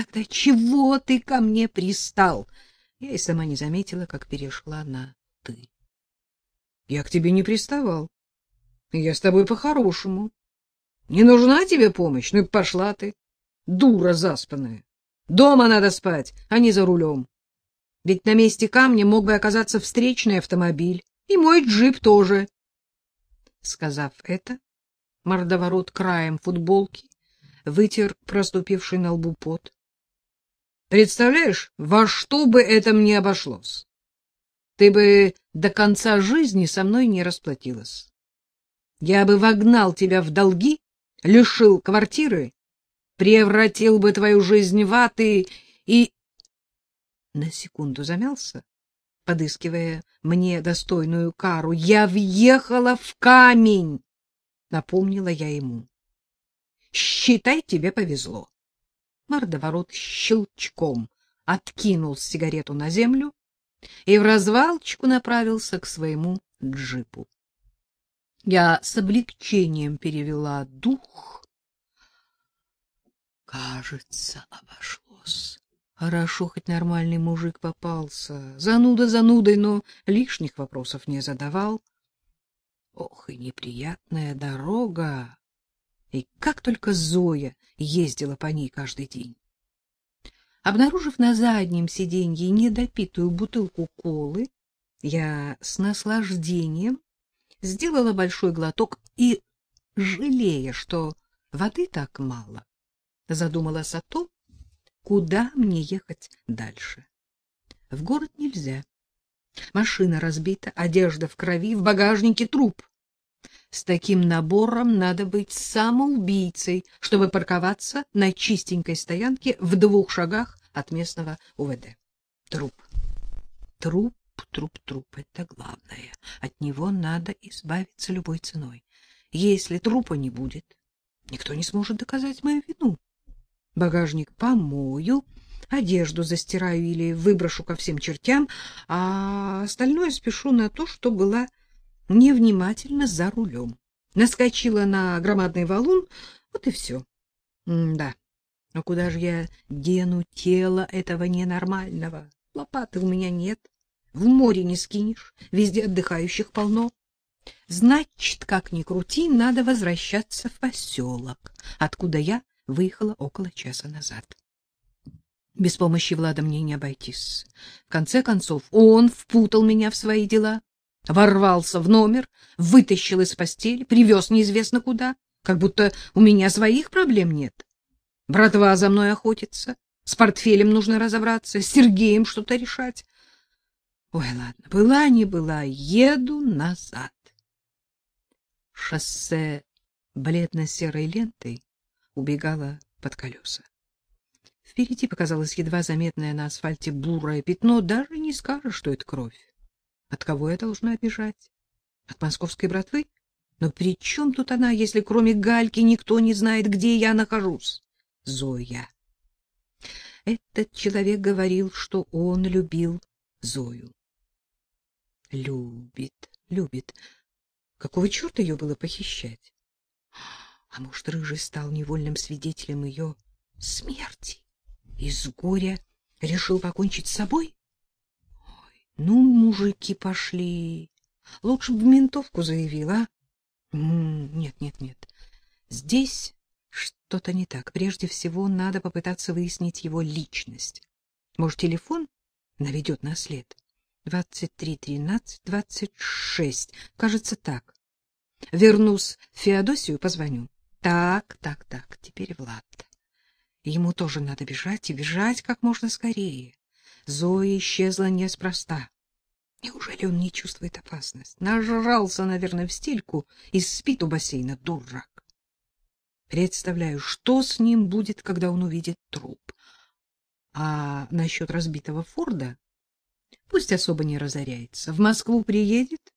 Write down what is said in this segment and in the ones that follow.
Тогда чего ты ко мне пристал? Я и сама не заметила, как перешла на ты. Я к тебе не приставал. Я с тобой по-хорошему. Не нужна тебе помощь? Ну и пошла ты, дура заспанная. Дома надо спать, а не за рулем. Ведь на месте камня мог бы оказаться встречный автомобиль. И мой джип тоже. Сказав это, мордоворот краем футболки вытер проступивший на лбу пот. Представляешь, во что бы это мне обошлось? Ты бы до конца жизни со мной не расплатилась. Я бы вогнал тебя в долги, лишил квартиры, превратил бы твою жизнь в ад и... и... На секунду замялся, подыскивая мне достойную кару. Я въехала в камень, напомнила я ему. Считай, тебе повезло. Мордоворот щелчком откинул сигарету на землю и в развалочку направился к своему джипу. Я с облегчением перевела дух. Кажется, обошлось. Хорошо, хоть нормальный мужик попался. Зануда занудой, но лишних вопросов не задавал. Ох, и неприятная дорога! И как только Зоя ездила по ней каждый день. Обнаружив на заднем сиденье недопитую бутылку колы, я с наслаждением сделала большой глоток и, жалея, что воды так мало, задумалась о том, куда мне ехать дальше. В город нельзя. Машина разбита, одежда в крови, в багажнике труп. С таким набором надо быть самоубийцей, чтобы парковаться на чистенькой стоянке в двух шагах от местного УВД. Труп. Труп, труп, труп — это главное. От него надо избавиться любой ценой. Если трупа не будет, никто не сможет доказать мою вину. Багажник помою, одежду застираю или выброшу ко всем чертям, а остальное спешу на то, что была невнимательно за рулем. Наскочила на громадный валун, вот и все. да, но куда же я дену тело этого ненормального? Лопаты у меня нет, в море не скинешь, везде отдыхающих полно. Значит, как ни крути, надо возвращаться в поселок, откуда я выехала около часа назад. Без помощи Влада мне не обойтись. В конце концов, он впутал меня в свои дела ворвался в номер, вытащил из постели, привез неизвестно куда, как будто у меня своих проблем нет. Братва за мной охотится, с портфелем нужно разобраться, с Сергеем что-то решать. Ой, ладно, была не была, еду назад. Шоссе бледно-серой лентой убегало под колеса. Впереди показалось едва заметное на асфальте бурое пятно, даже не скажешь, что это кровь. От кого я должна бежать? От московской братвы? Но при чем тут она, если кроме Гальки никто не знает, где я нахожусь? Зоя. Этот человек говорил, что он любил Зою. Любит, любит. Какого черта ее было похищать? А может, Рыжий стал невольным свидетелем ее смерти? Из горя решил покончить с собой? Ну, мужики пошли. Лучше бы ментовку заявила. Нет, нет, нет. Здесь что-то не так. Прежде всего, надо попытаться выяснить его личность. Может, телефон наведет на след? Двадцать три тринадцать двадцать шесть. Кажется, так. Вернусь в Феодосию, позвоню. Так, так, так. Теперь Влад. Ему тоже надо бежать и бежать как можно скорее. Зоя исчезла неспроста. Неужели он не чувствует опасность? Нажрался, наверное, в стельку и спит у бассейна, дурак. Представляю, что с ним будет, когда он увидит труп. А насчет разбитого Форда пусть особо не разоряется. В Москву приедет,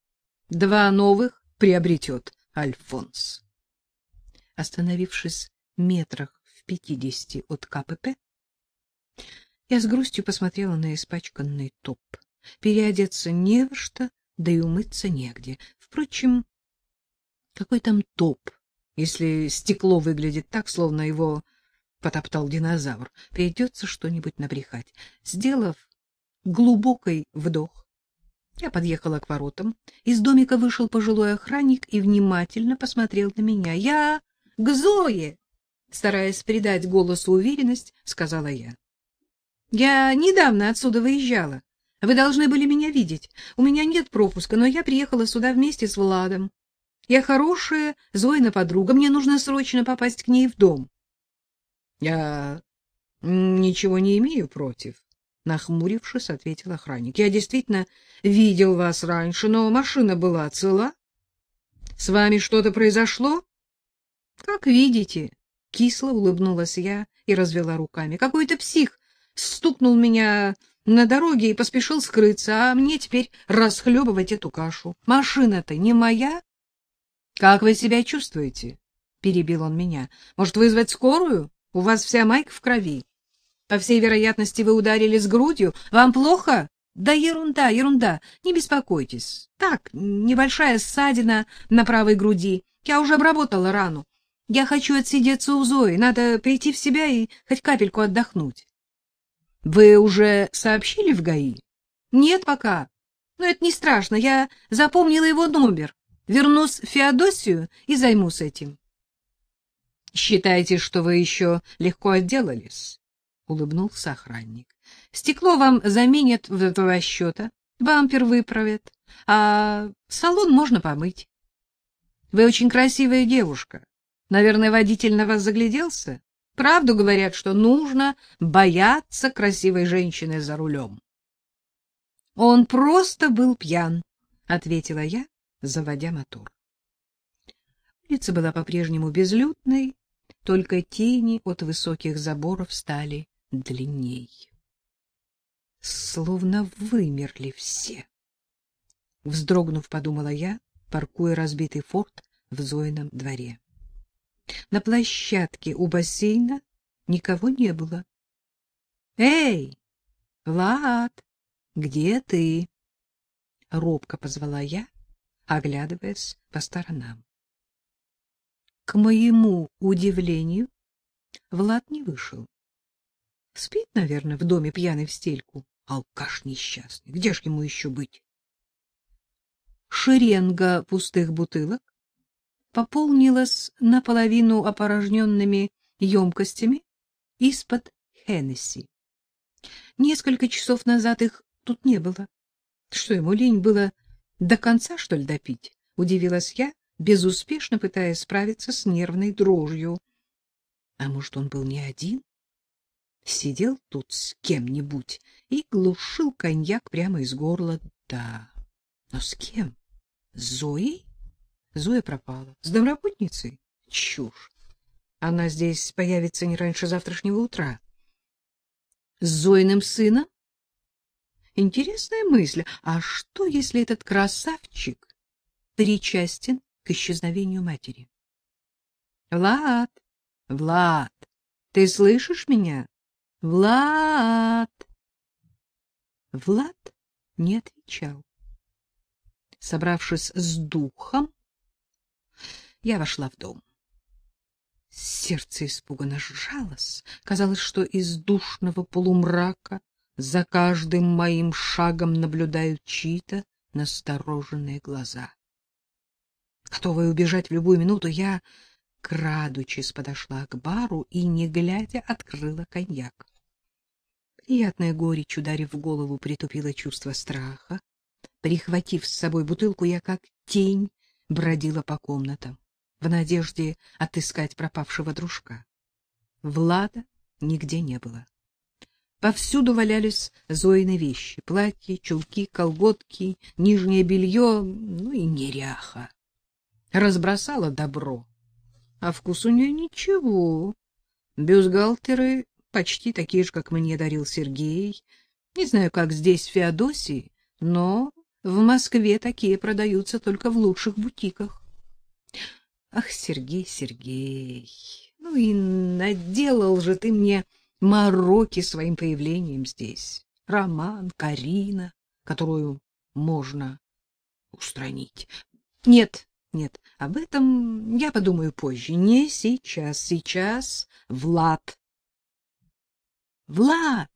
два новых приобретет Альфонс. Остановившись метрах в пятидесяти от КПП, я с грустью посмотрела на испачканный топ. Переодеться не во что, да и умыться негде. Впрочем, какой там топ, если стекло выглядит так, словно его потоптал динозавр. Придется что-нибудь набрехать. Сделав глубокий вдох, я подъехала к воротам. Из домика вышел пожилой охранник и внимательно посмотрел на меня. Я к Зое, стараясь придать голосу уверенность, сказала я. Я недавно отсюда выезжала. Вы должны были меня видеть. У меня нет пропуска, но я приехала сюда вместе с Владом. Я хорошая Зоина подруга, мне нужно срочно попасть к ней в дом. Я ничего не имею против, нахмурившись, ответил охранник. Я действительно видел вас раньше, но машина была цела. С вами что-то произошло? Как видите, кисло улыбнулась я и развела руками. Какой-то псих стукнул меня на дороге и поспешил скрыться, а мне теперь расхлебывать эту кашу. Машина-то не моя. Как вы себя чувствуете? перебил он меня. Может, вызвать скорую? У вас вся майка в крови. По всей вероятности, вы ударили с грудью. Вам плохо? Да ерунда, ерунда. Не беспокойтесь. Так, небольшая ссадина на правой груди. Я уже обработала рану. Я хочу отсидеться у Зои. Надо прийти в себя и хоть капельку отдохнуть. Вы уже сообщили в ГАИ? Нет пока. Но это не страшно. Я запомнила его номер. Вернусь в Феодосию и займусь этим. Считаете, что вы еще легко отделались? улыбнулся охранник. Стекло вам заменят в два счета, бампер выправят, а салон можно помыть. Вы очень красивая девушка. Наверное, водитель на вас загляделся? Правду говорят, что нужно бояться красивой женщины за рулем. Он просто был пьян, ответила я, заводя мотор. Улица была по-прежнему безлюдной, только тени от высоких заборов стали длинней. Словно вымерли все. Вздрогнув, подумала я, паркуя разбитый форт в Зоином дворе. На площадке у бассейна никого не было. Эй, Влад, где ты? робко позвала я, оглядываясь по сторонам. К моему удивлению, Влад не вышел. Спит, наверное, в доме пьяный в стельку. Алкаш несчастный. Где ж ему еще быть? Шеренга пустых бутылок пополнилась наполовину опорожненными емкостями из-под Хеннесси. Несколько часов назад их тут не было. Что ему лень было до конца, что ли, допить? Удивилась я, безуспешно пытаясь справиться с нервной дрожью. А может, он был не один? Сидел тут с кем-нибудь и глушил коньяк прямо из горла. Да, но с кем? С Зоей? Зоя пропала. С домработницей? Чушь. Она здесь появится не раньше завтрашнего утра. С Зоиным сыном? Интересная мысль. А что, если этот красавчик причастен к исчезновению матери? Влад, Влад, ты слышишь меня? Влад! Влад не отвечал. Собравшись с духом, я вошла в дом. Сердце испуганно сжалось. Казалось, что из душного полумрака за каждым моим шагом наблюдают чьи-то настороженные глаза. Готовая убежать в любую минуту, я, крадучись, подошла к бару и, не глядя, открыла коньяк. Приятная горечь, ударив в голову, притупила чувство страха. Прихватив с собой бутылку, я как тень бродила по комнатам в надежде отыскать пропавшего дружка. Влада нигде не было. Повсюду валялись Зоины вещи: платья, чулки, колготки, нижнее белье, ну и неряха. Разбросала добро, а вкус у нее ничего. Бюстгальтеры почти такие же, как мне дарил Сергей. Не знаю, как здесь в Феодосии, но в Москве такие продаются только в лучших бутиках. Ах, Сергей, Сергей, ну и наделал же ты мне мороки своим появлением здесь. Роман, Карина, которую можно устранить. Нет, нет, об этом я подумаю позже, не сейчас. Сейчас Влад Влад!